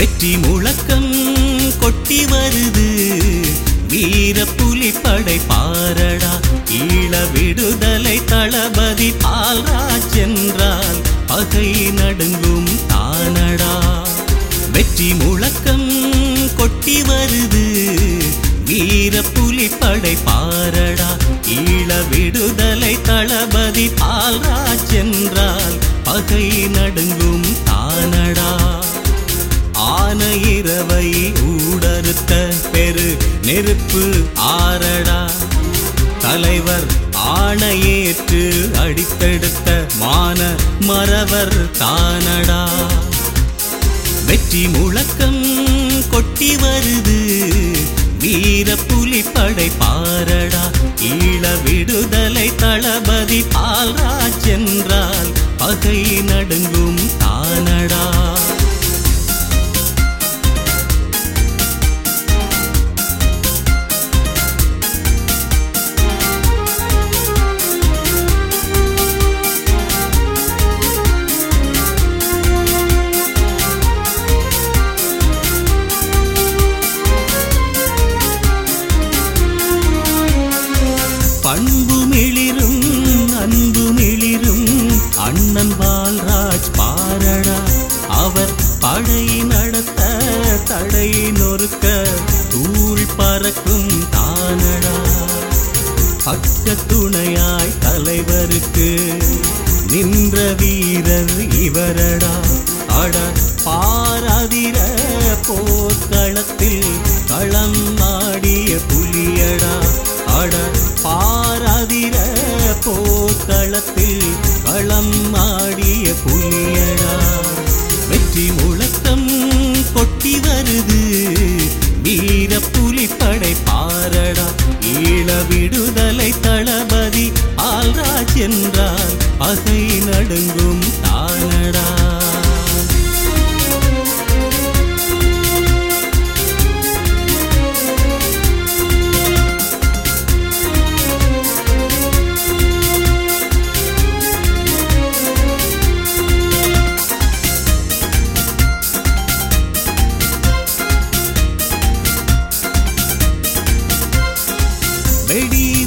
வெற்றி முழக்கம் கொட்டி வருது. வீர புலிப்படை பாரடா. ஈழ விடுதலை தளபதி பால்ராஜ் என்றால் பகை நடுங்கும் தானடா. வெற்றி முழக்கம் கொட்டி வருது. வீர புலிப்படை பாரடா. ஈழ விடுதலை தளபதி பால்ராஜ் என்றால் பகை நடுங்கும் இரவை ஊடறுத்த பெரு நெருப்பு ஆரடா தலைவர் ஆணையேற்று அடித்தெடுத்த மான மறவர் தானடா. வெற்றி முழக்கம் கொட்டி வருது வீர புலிப்படை பாரடா. ஈழ விடுதலை தளபதி பால்ராஜ் என்றால் பகை நடுங்கும் தானடா. பால்ராஜ் பாரடா அவர் படை நடத்த தடை நொறுக்க தூள் பறக்கும் தானடா. பக்க துணையாய் தலைவருக்கு நின்ற வீரர் இவரடா. அட பாராதிர போர்க்களத்தில் களம் ஆடிய புலியடா. அட பாராதிர போர்க்களத்தில் தாளம் ஆடிய புலியடா வெற்றி முழக்கம் கொட்டி வருது. வீர புலிப்படை பாரடா. ஈழ விடுதலை தளபதி ஆல்ராஜ் என்றால் பகை நடுங்கும் தானடா.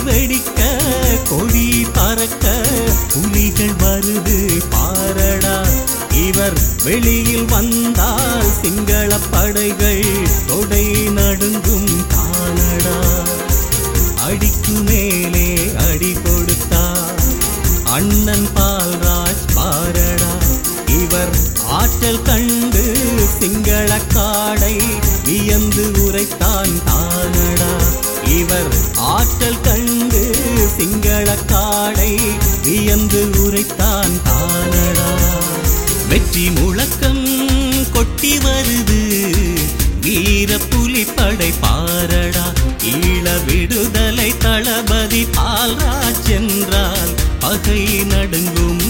வெடிக்க கொடி பறக்க புலிகள் வருது பாரடா. இவர் வெளியில் வந்தால் சிங்கள படைகள் தொடை நடுங்கும் காணடா அடிக்கு மேலே அடி கொடுத்தா அண்ணன் பால்ராஜ் பாரடா. இவர் ஆற்றல் கண்டு சிங்கள காடை வியந்து உரைத்தான் தானடா. இவர் ஆற்றல் என்று உரைத்தான் தானடா. வெற்றி முழக்கம் கொட்டி வருது. வீர புலிப்படை பாரடா. ஈழ விடுதலை தளபதி பால்ராஜ் என்றால் பகை நடுங்கும்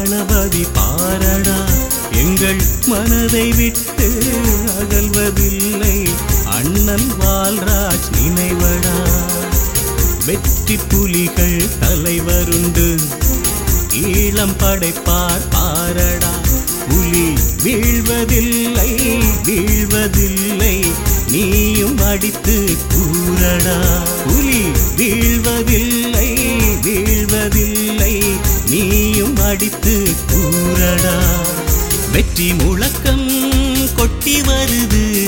மாபெரும் தளபதி பாரடா. எங்கள் மனதை விட்டு அகல்வதில்லை. அண்ணன் வால்ராஜ் நினைவடா. வெற்றி புலிகள் தலைவருண்டு. ஈழம் படைப்பார் பாரடா. புலி வீழ்வதில்லை வீழ்வதில்லை. நீயும் அடித்து கூறடா புலி வீழ்வதில்லை வீழ்வதில்லை. நீயும் அடித்து கூறடா. வெற்றி முழக்கம் கொட்டி வருது.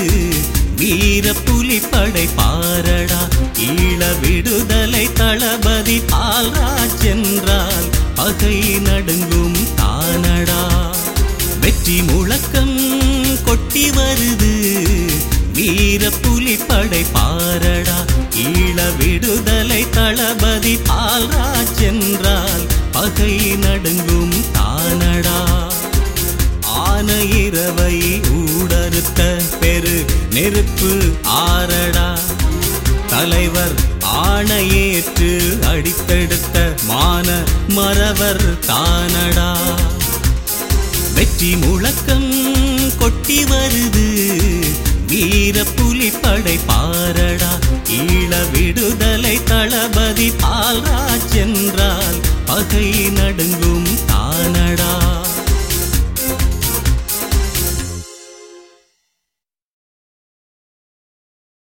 வீர புலிப்படை பாரடா. ஈழ விடுதலை தளபதி பால்ராஜ் என்றால் பகை நடுங்கும் தானடா. வெற்றி முழக்கம் கொட்டி வருது. வீர புலிப்படை பாரடா. ஈழ விடுதலை தளபதி ஆகை நடுங்கும் தானடா. ஆன இரவை ஊடறுத்த பெரு நெருப்பு ஆரடா தலைவர் ஆணையேற்று அடித்தெடுத்த மான மறவர் தானடா. வெற்றி முழக்கம் கொட்டி வருது வீர புலிப்படை பாரடா. ஈழ விடுதலை தளபதி பால்ராஜ் என்றால் பகை நடுங்கும் தானடா.